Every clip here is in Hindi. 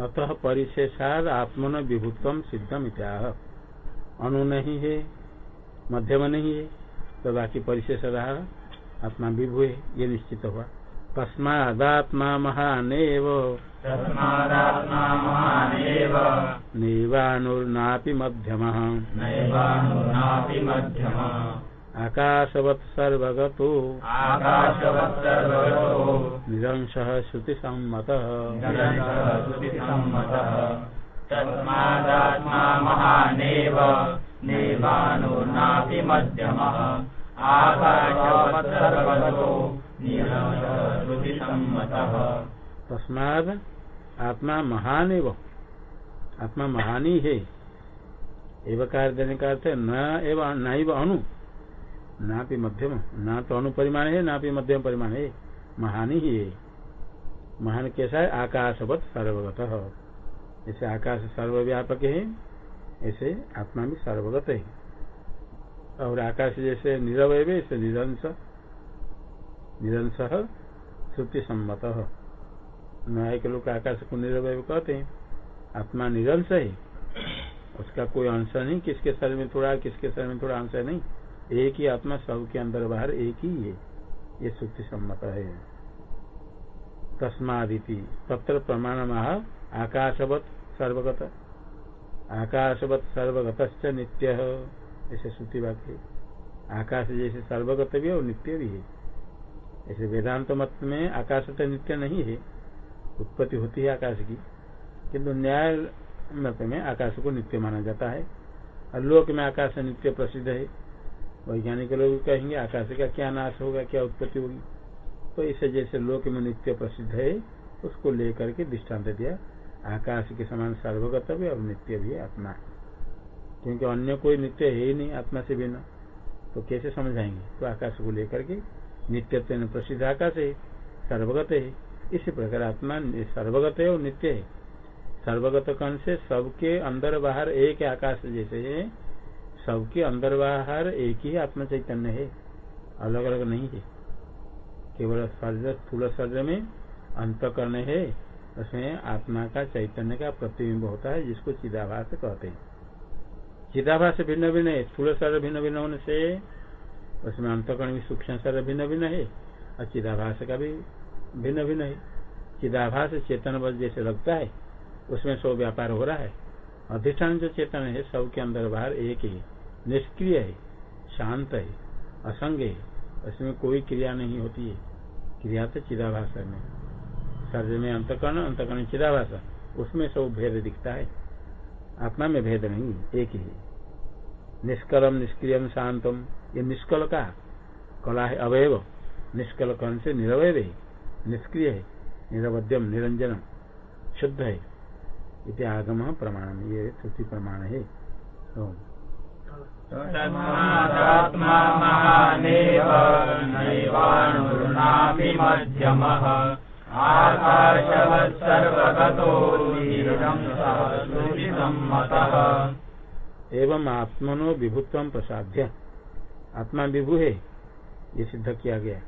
अतः परिशेषाद आत्मन विभुत्व सिद्धम इत्याह। अणु नहीं है मध्यम नहीं है तो बाकी परिशेष आत्मा विभु है ये निश्चित हुआ। तस्मादात्मा महानेव नैवानुनापि मध्यमः। आकाशवत् सर्वगतो। निरंशः श्रुतिसम्मतः। तस्मादात्मा महानेव नैवानुनापि मध्यमः आकाशवत् सर्वगतो तस्माद आत्मा महान एव आत्मा महान ही। एवं कार्य देने का अर्थ न एवं न अणु ना भी मध्यम, ना तो अनुपरिमाण है, ना भी मध्यम परिमाण है। महान ही है। महान कैसा है? आकाशवत सर्वगत। जैसे आकाश सर्वव्यापक है, ऐसे आत्मा भी सर्वगत है। और आकाश जैसे निरवय ऐसे निरंश निरंश श्रुति सम्मत न्याय के लोग आकाश को निरवय कहते हैं। आत्मा निरंश है। उसका कोई अंश नहीं, किसके शरीर में थोड़ा, किसके शरीर में थोड़ा अंश नहीं। एक ही आत्मा सबके अंदर बाहर एक ही है। ये श्रुति सम्मत है। तस्मादिति तत्र प्रमाण आकाशवत सर्वगत। आकाशवत सर्वगत नित्य। ऐसे श्रुति वाक्य। आकाश जैसे सर्वगत भी है और नित्य भी है। ऐसे वेदांत मत में आकाश तो नित्य नहीं है। उत्पत्ति होती है आकाश की। किंतु न्याय मत में आकाश को नित्य माना जाता है। और लोक में आकाश नित्य प्रसिद्ध है। वैज्ञानिक लोग कहेंगे, आकाश का क्या नाश होगा, क्या उत्पत्ति होगी? तो इसे जैसे लोक में नित्य प्रसिद्ध है, उसको लेकर के दृष्टांत दिया। आकाश के समान सर्वगत भी और नित्य भी आत्मा। क्योंकि अन्य कोई नित्य है ही नहीं, आत्मा से बिना तो कैसे समझाएँगे? तो आकाश को लेकर के नित्यत्व प्रसिद्ध आकाश है, सर्वगत है। इसी प्रकार आत्मा सर्वगत है और नित्य है। सर्वगत कण से? सबके अंदर बाहर एक आकाश जैसे है। सबके अंदर बाहर एक ही आत्मा चैतन्य है। अलग अलग नहीं है। केवल शरीर, स्थूल शरीर में अंत कर्ण है। उसमें आत्मा का चैतन्य का प्रतिबिंब होता है, जिसको चिदाभास कहते हैं। चिदाभास भिन्न भिन्न है। स्थूल शरीर भिन्न भिन्न होने से उसमें अंतकर्ण भी सूक्ष्म शरीर भिन्न भिन्न है, और चिदाभास का भी भिन्न भिन्न है। चिदाभास चेतन जैसे लगता है, उसमें सो व्यापार हो रहा है। अधिष्ठान जो चेतन है सबके अंदर बाहर एक ही निष्क्रिय है, शांत है, असंग है। उसमें कोई क्रिया नहीं होती है। क्रिया तो चिदाभास में शरीर में अंतकर्ण अंतकर्ण चिदाभास उसमें सब भेद दिखता है। आत्मा में भेद नहीं एक ही। निष्कलम, निष्क्रियम, शांतम, ये निष्कल का कला है, अवयव। निष्कल कर्ण से निरवय है। निष्क्रिय है, निरवध्यम, निरंजनम। शुद्ध है। इति आगम प्रमाण ये श्रुति प्रमाण है। एवं आत्मनो विभुत्व प्रसाध्य आत्मा विभु है ये सिद्ध किया गया।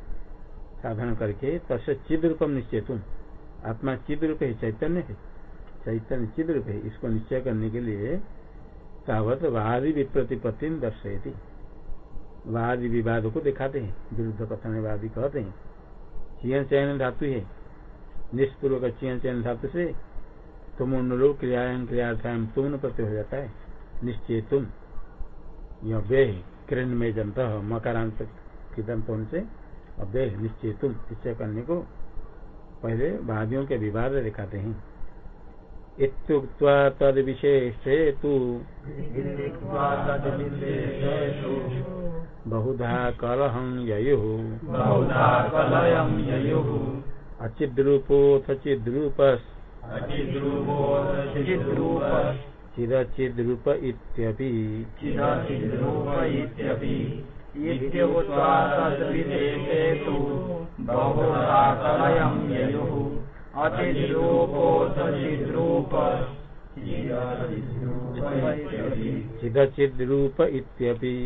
साधन करके तस् चिद रूपम निश्चय तुम आत्मा चिद रूप है चैतन्य है। चैतन्य चिद रूप है इसको निश्चय करने के लिए तावत वादी विप्रतिपत्ति दर्शयती। वादी विवाद को दिखाते हैं, विरुद्ध कथन वादी कहते हैं। चयन चयन धातु है। निष्पूर्वक चयन चयन धातु से तुम उन लोग क्रियाएँ क्रियार्थाएँ तुम प्रत्यय हो जाता है। निश्चय तुम। यह कृण में जंत, मकारांत की दंत से अव्यय निश्चय तुम। निश्चय करने को पहले वादियों के विवाद दिखाते हैं। इत्युक्त्वा तद विशेषे तु बहुधा कलहं ययुः अचिद्रूपोऽथ चिद्रूपस् चिद्रूपोऽथ चिदचिद्रूप इत्यपि तद्विशेषे बहुधा कलयं ययुः चिदचिद्रूप इत्यपि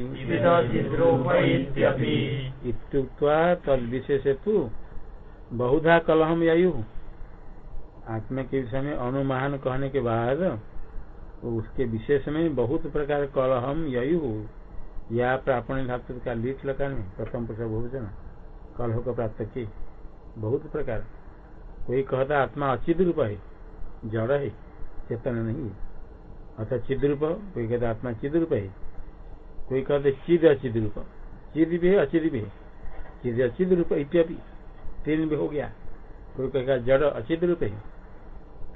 इत्युक्त्वा तद्विशेषे तु बहुधा कलहम ययु। आत्मा के विषय में अनुमान कहने के बाद उसके विशेष में बहुत प्रकार कलहम हो या प्रापण धातु का लीट लगा में प्रथम पुरुष बहुवचन। कलह को प्राप्त की। बहुत प्रकार। कोई कहता आत्मा अचित रूप है, जड़ है, चेतन नहीं है। अर्थात चिद रूप कोई कहता आत्मा चिद रूप है, कोई कहते चिद अचिद रूप चिद भी है, अचिद भी है। चिद अचिद रूप इत्यादि तीन भी हो गया। कोई कहेगा जड़ अचित रूप है,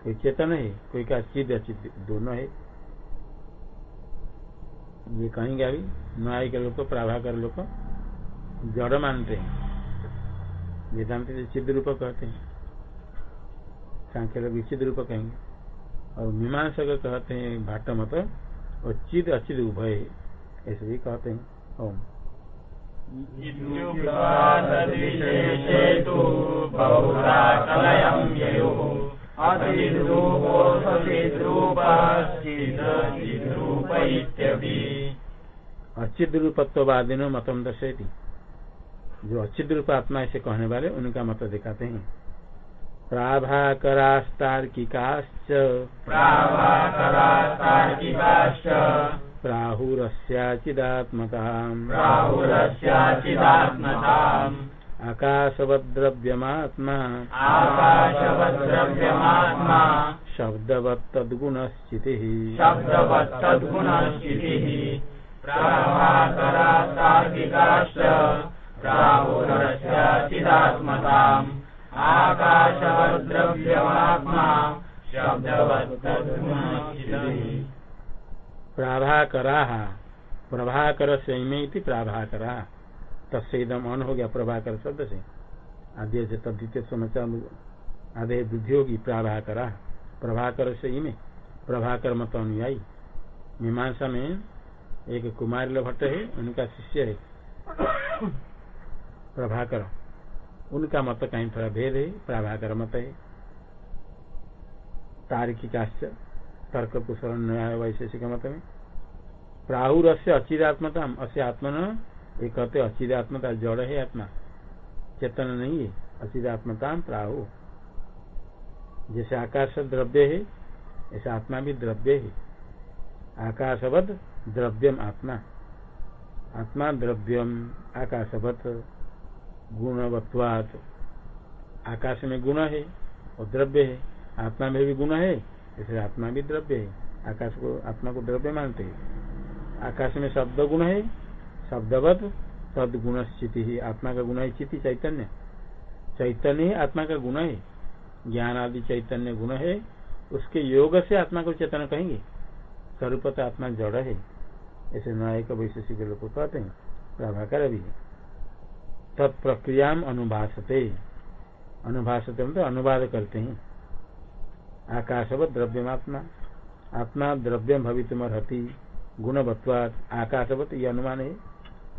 कोई चेतन है, कोई कहा चिद अचित दोनों है। ये कहेंगे अभी न्याय के लोग प्राभाकर लोग जड़ मानते हैं। वेदांत चिद रूप कहते हैं। सांख्य लोग चिद रूप कहेंगे। और मीमांसक कहते हैं भाट मत और चिद अचिद उभय ऐसे भी कहते हैं। ओम। अचिद रूपत्ववादिनो मतम दर्शेती जो अचिद रूप आत्मा ऐसे कहने वाले उनका मत दिखाते हैं। प्राभाकरास्तार्किकाश्च। प्राभाकरास्तार्किकाश्च। प्राहुरस्याचिदात्मताम् प्राहुरस्याचिदात्मताम् आकाशवद्रव्यमात्मा। आकाशवद्रव्यमात्मा। शब्दवत्तद्गुणश्चितिः। शब्दवत्तद्गुणस्थितिः प्राभाकरास्तार्किकाश्च। प्राहुरस्याचिदात्मताम् प्राभाकरा प्रभाकर संयमी प्राभाकरा। तस्दम अन हो गया प्रभाकर शब्द से आद्य से तद्वितीय समाचार आधे बुद्धि होगी प्राभाकरा प्रभाकर से ही में प्रभाकर मत अनुयायी। मीमांसा में एक कुमार भट्ट है, उनका शिष्य है। प्रभाकर। उनका मत कहीं थोड़ा भेद है, प्रभाकर मत है। तार्किकाश्च तर्क कुशल वैशेषिक मत में प्राहुर से अचिदात्मता अस्य आत्मन ये कहते अचिदात्मता जड़ है आत्मा। चेतन नहीं है अचिदात्मता प्राहु। जैसे आकाश द्रव्य है, ऐसे आत्मा भी द्रव्य है। आकाशवत द्रव्यम आत्मा। आत्मा द्रव्यम, आकाशवत गुणवत्वात आकाश में गुण है और द्रव्य है। आत्मा में भी गुण है, इसलिए आत्मा भी द्रव्य है। आकाश को, आत्मा को द्रव्य मानते हैं। आकाश में शब्द गुण है, शब्दवत तद गुण स्थिति ही आत्मा का गुण है। स्थिति चैतन्य। चैतन्य ही आत्मा का गुण है। ज्ञान आदि चैतन्य गुण है। उसके योग से आत्मा को चेतन कहेंगे। स्वरूप आत्मा जड़ है। ऐसे न्यायिक वैशेषिक लोग कहते हैं। प्रभाकर भी तत्प्रक्रिया अनुभाषते अनुभाषते मतलब अनुवाद करते हैं। आकाशवत द्रव्यमात्मा। आत्मा द्रव्यम भवितुमर्हति। गुणवत्वाद आकाशवत ये अनुमान। है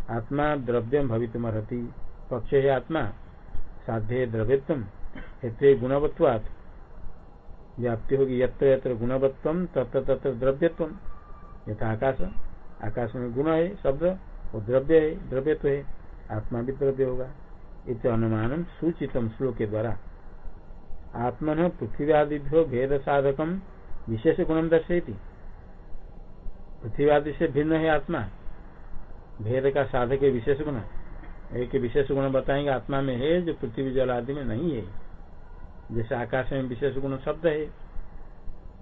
आत्मा द्रव्यम भवितुमर्हति। पक्ष है आत्मा। साध्य द्रव्यत्म हेतु गुणवत्वाद व्याप्ति होगी यत्र यत्र गुणवत्व, तत्र तत्र द्रव्यत्व यथा आकाश। आकाश में गुण है, शब्द। और द्रव्य है, द्रव्यत्व है। आत्मा भी द्रव्य होगा। इस अनुमान सूचितम श्लोक के द्वारा। आत्मन पृथ्वी आदिभ्यो भेद साधकम विशेष गुणम दर्शयती। पृथ्वी आदि से भिन्न है आत्मा। भेद का साधक है विशेष गुण। एक विशेष गुण बताएँगे आत्मा में है जो पृथ्वी जल आदि में नहीं है। जैसे आकाश में विशेष गुण शब्द है।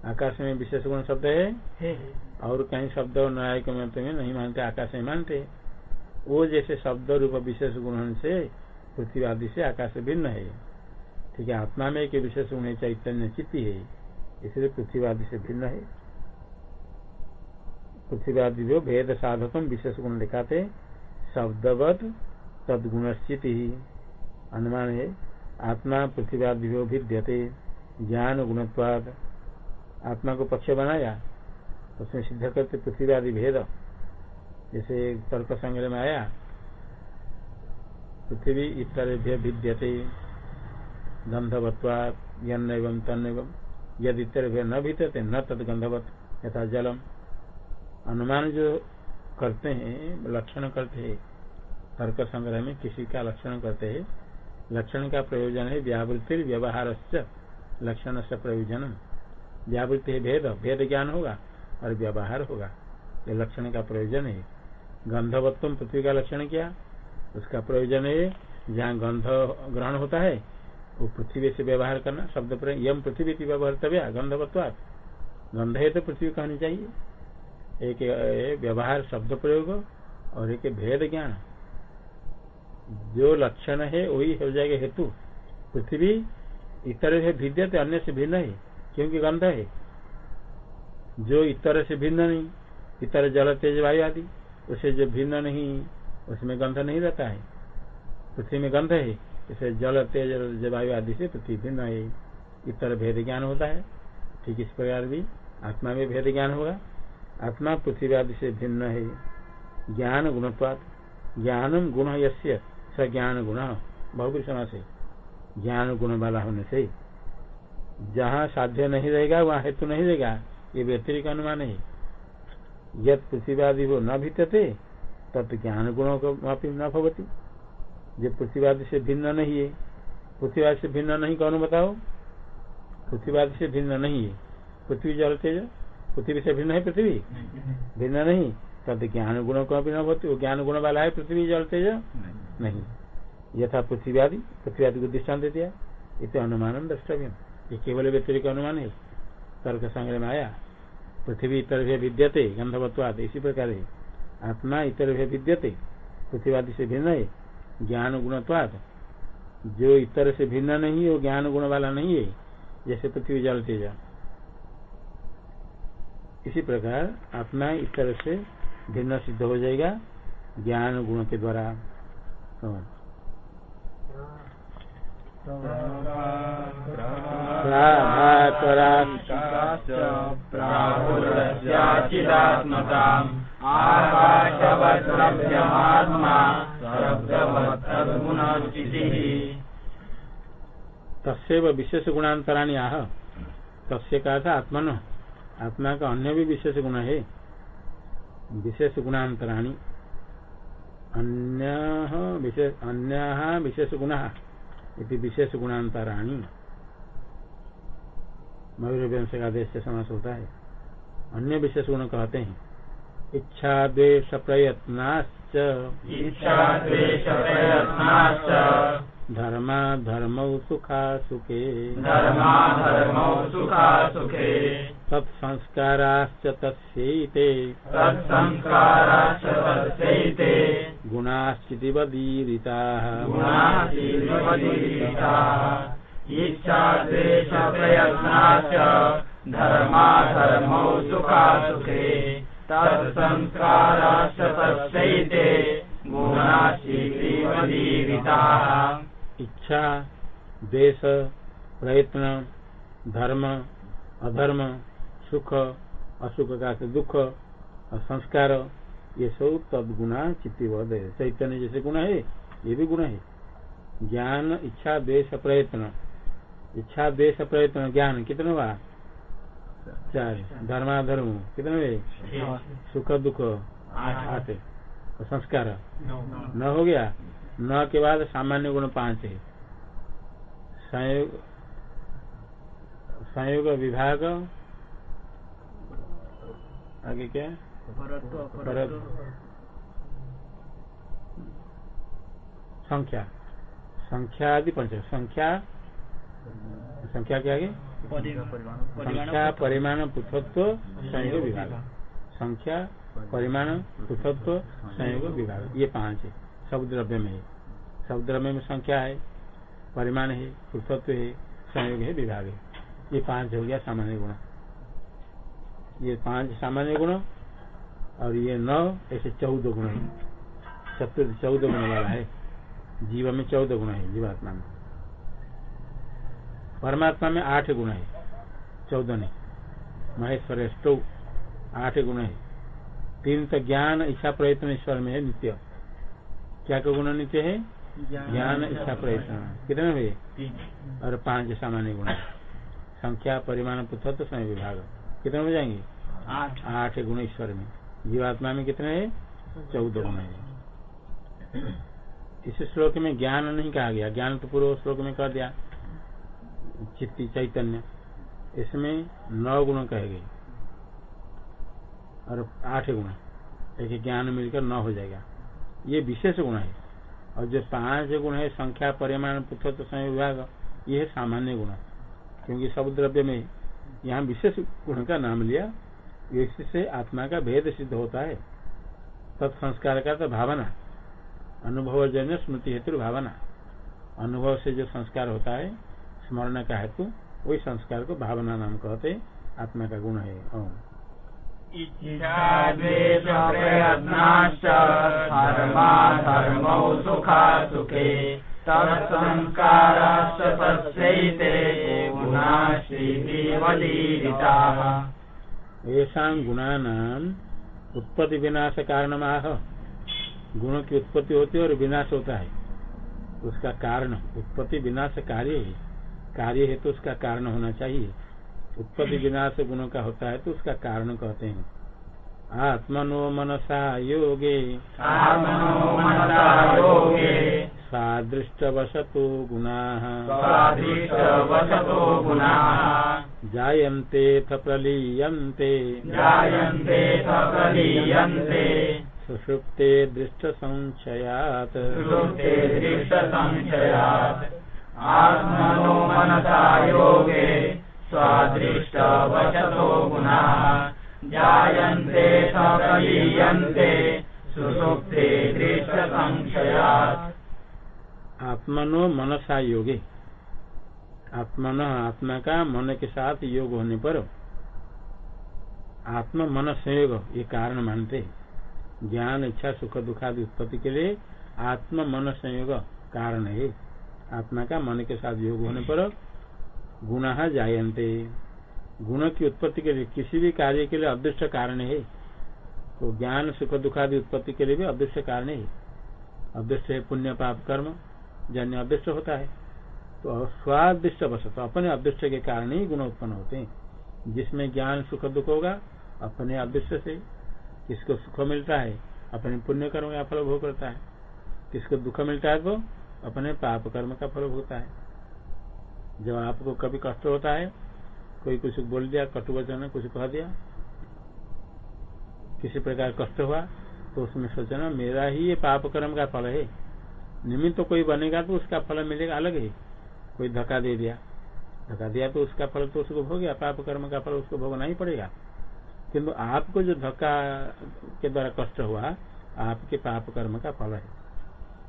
आकाश में विशेष गुण शब्द है, है। और कहीं शब्द और न्यायिक में नहीं मानते आकाश में मानते। वो जैसे शब्द रूप विशेष गुण से, पृथ्वी आदि से आकाश भिन्न है। ठीक है, आत्मा में एक विशेष गुण चैतन्य चित्ती है। इसलिए पृथ्वी आदि से भिन्न है। पृथ्वी आदि जो भेद साधकम विशेष गुण दिखाते शब्दवत तदगुण स्थिति अनुमान है। आत्मा पृथ्वी आदि भिद्यते ज्ञान गुणत्वाद, आत्मा को पक्ष बनाया, उसमें सिद्ध करते पृथ्वी आदि भेद। जैसे तर्क संग्रह में आया, पृथ्वी इतर भिद्यते गंधवत्वाद यन एवं तन एवं यदि इतर न भीतते न तद गंधवत, यथा जलम। अनुमान जो करते हैं, लक्षण करते हैं, तर्क संग्रह में किसी का लक्षण करते हैं, लक्षण का प्रयोजन है व्यावृत्ति व्यवहार लक्षण से प्रयोजन व्यावृत्ति भेद भेद ज्ञान होगा और व्यवहार होगा, ये लक्षण का प्रयोजन है। गंधवत्व पृथ्वी का लक्षण क्या? उसका प्रयोजन है, जहाँ गंध ग्रहण होता है, वो पृथ्वी से व्यवहार करना, शब्द यम पृथ्वी की व्यवहार तव्या गंधवत्वात। गंध है तो पृथ्वी कहनी चाहिए। एक व्यवहार, शब्द प्रयोग और एक भेद ज्ञान। जो लक्षण है, वही हो जाएगा हेतु। पृथ्वी इतर से भिद्य अन्य से भिन्न है, क्योंकि गंध है। जो इतर से भिन्न नहीं, इतर जल, तेज वायु आदि। उसे जो भिन्न नहीं, उसमें गंध नहीं रहता है। पृथ्वी में गंध है, इसे जल, तेज, जलवायु आदि से पृथ्वी भिन्न है। इतर भेद ज्ञान होता है। ठीक इस प्रकार भी आत्मा में भेद ज्ञान होगा। आत्मा पृथ्वी आदि से भिन्न है। ज्ञान गुणत्वात। ज्ञानम गुण यश्य स ज्ञान गुण। बहुबरी समास है ज्ञान गुण वाला होने से। जहाँ साध्य नहीं रहेगा, वहाँ हेतु नहीं रहेगा। ये व्यतिरिक अनुमान है। यद पृथ्वीवादी हो न भीतते तब ज्ञान गुणों को मापी न भवती। जो पृथ्वीवादी से भिन्न नहीं है पृथ्वीवादी से भिन्न नहीं, कौन बताओ? पृथ्वीवादी से भिन्न नहीं है। पृथ्वी जल तेज पृथ्वी से भिन्न है पृथ्वी? भिन्न नहीं। तब ज्ञान गुणों को भी न होती वो ज्ञान गुण वाला है पृथ्वी जल तेज नहीं। यथा पृथ्वीवादी पृथ्वीवादी को दृष्टान दे दिया। इतने अनुमान द्रष्टव्य केवल व्यतिरिक अनुमान है। तर्क संग्रह में आया। पृथ्वी इतर से विद्यते गंधवत्वाद इसी प्रकार है। आत्मा इतर से विद्यते पृथ्वीवादी से भिन्न है, ज्ञान गुणत्वाद जो इतर से भिन्न नहीं है, वो ज्ञान गुण वाला नहीं है, जैसे पृथ्वी जल तेज इसी प्रकार आत्मा इतर से भिन्न सिद्ध हो जाएगा, ज्ञान गुण के द्वारा। तस्व विशेष गुणांतराणी आह तस्य का था आत्मन आत्मा का अन्य भी विशेष गुण है विशेष गुणांतराणी अन्य विशेष अन्य विशेष गुण इति विशेष गुणांतराणी। मयूर वंश का देश से समास होता है अन्य विशेष गुण कहते हैं। इच्छा द्वेष प्रयत्नाश्च इच्छा द्वेष प्रयत्नाश्च धर्मा धर्मौ सुखा सुखे धर्मा धर्मौ सुखा सुखे तत्संस्काराश्च तस्यैते तत्संस्काराश्च तस्यैते गुणाश्चितिवदीरिताः। गुणाशीर्वदीरिताः इच्छा द्वेष प्रयत्नाश्च सुखा सुखे तत्संस्काराश्च तस्यैते गुणाशीर्वदीरिताः इच्छा द्वेष प्रयत्न धर्म अधर्म सुख असुख का दुख और संस्कार ये सब तदगुणा चित्तीवद है चैतन्य जैसे गुण है, ये भी गुण है। ज्ञान, इच्छा, द्वेष, प्रयत्न। इच्छा, द्वेष, प्रयत्न, ज्ञान, कितने हुआ चार। धर्माधर्म, कितने हुए सुख, दुख, आठ। और संस्कार न हो गया? न के बाद सामान्य गुण पाँच है। संयोग संयोग विभाग आगे क्या परत संख्या। संख्या आदि पंच। संख्या? संख्या के आगे? संख्या परिमाण। पृथत्व संयोग विभाग संख्या परिमाण पृथत्व संयोग विभाग। ये पाँच है। सब द्रव्य में है। सब द्रव्य में संख्या है परिमाण है पृथत्व है संयोग है विभाग है। ये पाँच हो गया सामान्य गुण। ये पाँच सामान्य गुण और ये नौ ऐसे चौदह गुण है। चतुर्थ चौदह गुण वाला है। जीव में चौदह गुण है जीवात्मा में। परमात्मा में आठ गुण है चौदह नहीं महेश्वर स्टो आठ गुण है। तीन तो ज्ञान इच्छा प्रयत्न ईश्वर में है नित्य। क्या क्या गुण नित्य है? ज्ञान इच्छा प्रयत्न। कितने हुए और पाँच सामान्य गुण संख्या परिमाण पृथक तो समय विभाग। कितने हो जाएँगे आठ। आठ गुण ईश्वर में। जीवात्मा में कितने है? चौदह गुण है। इस श्लोक में ज्ञान नहीं कहा गया। ज्ञान तो पूर्व श्लोक में कह दिया। चित्ती चैतन्य। इसमें नौ गुण कहे गए। और आठ गुण। एक ज्ञान मिलकर नौ हो जाएगा। ये विशेष गुण है। और जो पाँच गुण है संख्या परिमाण पुत्र समय विभाग ये है सामान्य गुण। क्योंकि सब द्रव्य में यहाँ विशेष गुण का नाम लिया, इससे आत्मा का भेद सिद्ध होता है। तत्संस्कार का तो भावना अनुभव जन्य स्मृति हेतु भावना। अनुभव से जो संस्कार होता है, स्मरण का हेतु, वही संस्कार को भावना नाम कहते आत्मा का गुण है। सुखा, सुखे। गुणा गुणानाम उत्पत्ति विनाश कारण गुणों की उत्पत्ति होती है और विनाश होता है। उसका कारण उत्पत्ति विनाश कार्य है। कार्य है तो उसका कारण होना चाहिए। उत्पत्ति विनाश गुणों का होता है तो उसका कारण कहते हैं। आत्मनो मनसा योगे। आत्मनो मनसा योगे। सादृष्टवशतो गुणाः। स्वादृष्टवशतो गुणाः। जायन्तेऽथ प्रलीयन्ते। जायन्ते स प्रलीयन्ते। सुषुप्ते दृष्टसंशयात्। सुषुप्ते दृष्टसंशयात्। आत्मनो मनसा योगे स्वादृष्टवशतो गुणाः। जायन्ते स प्रलीयन्ते। सुषुप्ते दृष्टसंशयात्। आत्मनो मनसा योगे। आत्मन, आत्मा का मन के साथ योग होने पर आत्म मन संयोग, ये कारण मानते। ज्ञान, इच्छा, सुख दुखादि उत्पत्ति के लिए आत्म मन संयोग कारण है। आत्मा का मन के साथ योग होने पर गुण जायन्ते। गुण की उत्पत्ति के लिए किसी भी कार्य के लिए अदृष्ट कारण है। तो ज्ञान, सुख दुखादि उत्पत्ति के लिए भी अदृष्ट कारण है। अदृष्ट है पुण्य, पाप, कर्म। जन्य अदृष्ट होता है। तो बस तो अपने अदृष्ट के कारण ही गुण उत्पन्न होते हैं। जिसमें ज्ञान, सुख, दुख होगा, अपने अदृष्ट से किसको सुख मिलता है, अपने पुण्य कर्म का फल भोग करता है। किसको दुख मिलता है तो अपने पाप कर्म का फल भोगता है। जब आपको कभी कष्ट होता है, कोई कुछ बोल दिया, कटु वचन, कुछ कह दिया, किसी प्रकार कष्ट हुआ तो उसमें सोचना, मेरा ही ये पाप कर्म का फल है। निमित्त तो कोई बनेगा तो उसका फल मिलेगा अलग है। कोई धक्का दे दिया। धक्का दिया तो उसका फल तो उसको भोग गया पाप कर्म का फल उसको भोगना ही पड़ेगा। किंतु आपको जो धक्का के द्वारा कष्ट हुआ, आपके पाप कर्म का फल है।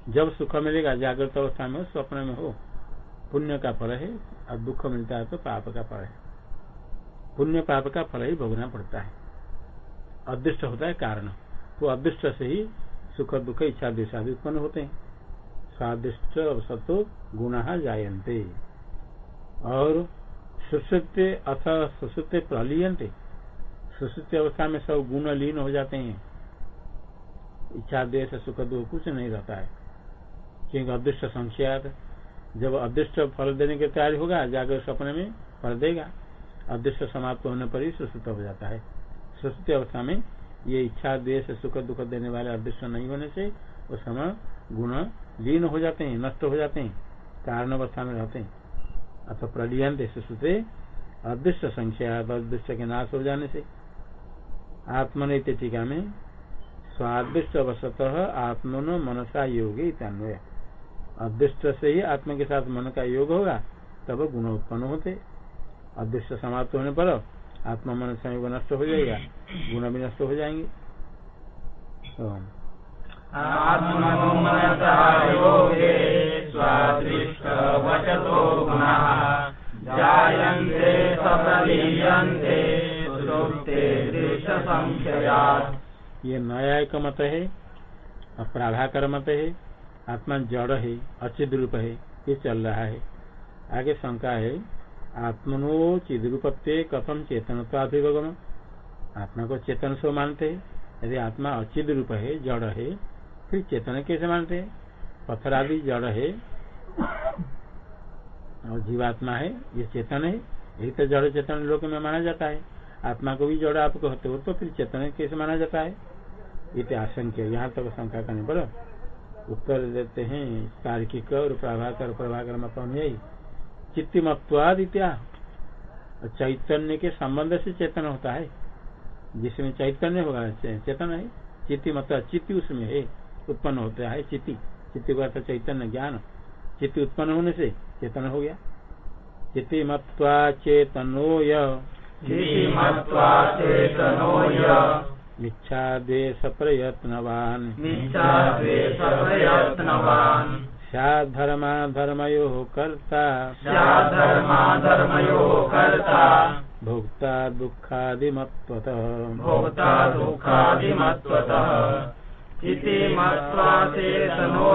जब सुख मिलेगा, जागृत अवस्था में हो, स्वप्न में हो, पुण्य का फल है और दुख मिलता है तो पाप का फल है। पुण्य पाप का फल ही भोगना पड़ता है। अदृष्ट होता है कारण। तो अदृष्ट से ही सुख दुख इच्छा देशादि उत्पन्न होते हैं। स्वादिष्ट सतो गुण जायन्ते। और सुश्रुत्य अथ सुश्रुत्य प्रलीयन्ते। सुश्रुत्य अवस्था में सब गुण लीन हो जाते हैं। इच्छा, देश, सुख, दुख कुछ नहीं रहता है। क्योंकि अदृष्ट संशयात जब अदृष्ट फल देने की तैयारी होगा, जाकर सपने में फल देगा। अदृष्ट समाप्त होने पर ही सुश्रुत हो जाता है। सुश्रुति अवस्था में ये इच्छा, देश, सुख, दुख देने वाले अदृष्ट नहीं होने से उस समय गुण लीन हो जाते हैं, नष्ट हो जाते हैं, कारण अवस्था में रहते हैं। अथवा प्रलियंत सुश्रुते अदृश्य संख्या अदृष्ट के नाश हो जाने से। आत्मन टीका में स्वादृष्ट अवसत आत्मनो मनसा योग इत्यान्वय। अदृष्ट से ही आत्मा के साथ मन का योग होगा, तब गुण उत्पन्न होते। अदृष्ट समाप्त होने पर आत्मा मन संयोग नष्ट हो जाएगा, गुण भी नष्ट हो जाएँगे। ये न्याय का मत है और मत है आत्मा जड़ है अचिद रूप है, ये चल रहा है। आगे शंका है, आत्मनो चिद्रूपत्व कथम चेतनत्वाभिगम आत्मा को चेतन से मानते हैं। यदि आत्मा अचिद रूप है, जड़ है फिर चेतन कैसे मानते हैं। पत्थर आदि जड़ है। और जीवात्मा है, ये चेतन है। यही तो जड़ चेतन लोक में माना जाता है। आत्मा को भी जड़ आप कहते हो तो फिर चेतन कैसे माना जाता है। ये तो आशंक्य। यहाँ तक शंका करने पर उत्तर देते हैं, तार्किक और प्रभाकर प्रभाकर मत अनुयायी चित्तिमत्वाद इत्या चैतन्य के संबंध से चेतन होता है। जिसमें चैतन्य होगा, चेतन है। चित्ती मत चित्ती उसमें है। उत्पन्न होता है चित्ती। चित्ती को चैतन्य ज्ञान। चित्ती उत्पन्न होने से चेतन हो गया। चित्ती मत्वा चेतनो मिच्छा द्वेष प्रयत्नवान धर्मा धर्मयो कर्ता। धर्मा धर्मयो कर्ता। भोक्ता दुःखादिमत्वतः भोक्ता दुःखादिमत्वतः इति मत्वा चेतनो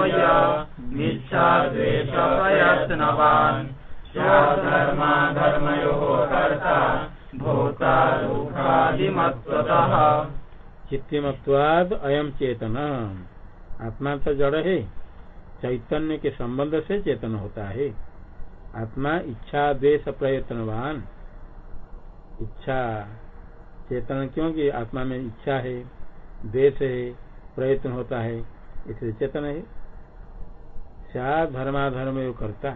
मिच्छा द्वेष प्रयत्नवान् धर्मा धर्मयो कर्ता भोक्ता दुःखादिमत्वतः चित्तिमत्वाद अयम चेतन आत्मा तो जड़ है। चैतन्य के संबंध से चेतन होता है। आत्मा इच्छा, द्वेष, प्रयत्नवान। इच्छा, चेतन क्योंकि आत्मा में इच्छा है, द्वेष है प्रयत्न होता है, इसलिए चेतन है। धर्माधर्म यो करता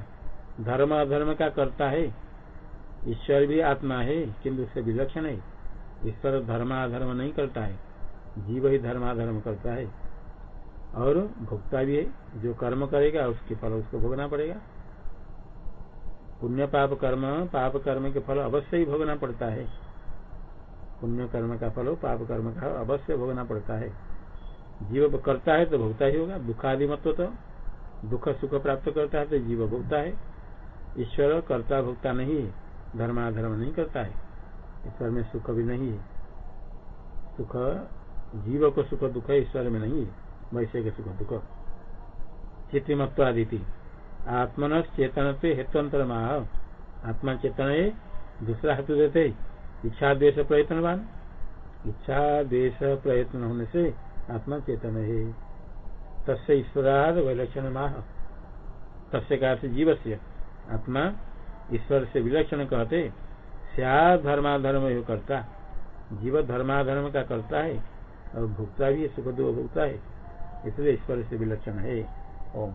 धर्म अधर्म का करता है। ईश्वर भी आत्मा है, किंतु उससे विलक्षण है। ईश्वर धर्माधर्म नहीं करता है, जीव ही धर्माधर्म करता है। और भोक्ता भी है, जो कर्म करेगा, उसके फल उसको भोगना पड़ेगा। पुण्य पाप कर्म पाप कर्म के फल अवश्य ही भोगना पड़ता है। पुण्य कर्म का फल पाप कर्म का अवश्य भोगना पड़ता है। जीव करता है तो भोगता ही होगा। दुखादि मत तो दुख सुख प्राप्त करता है तो जीव भोगता है। ईश्वर कर्ता भोगता नहीं है, धर्माधर्म नहीं करता है। ईश्वर में सुख भी नहीं है। सुख, जीव को सुख, दुख ईश्वर में नहीं है। वैसे के सुख, दुख। चित्तिमत्वादिति आत्मन चेतन हेतुअंतर माह आत्मा चेतन है, दूसरा हेतु देते इच्छा, द्वेष, प्रयत्नवान। इच्छा, द्वेष, प्रयत्न होने से आत्मा चेतन है। तस्य ईश्वराद विलक्षण माह तस्य का जीव से आत्मा ईश्वर से विलक्षण कहते क्या धर्माधर्म यो करता। जीव धर्माधर्म का करता है, और भुगता भी सुख दुख भुगता है। इसलिए ईश्वर से विलक्षण है। ओम।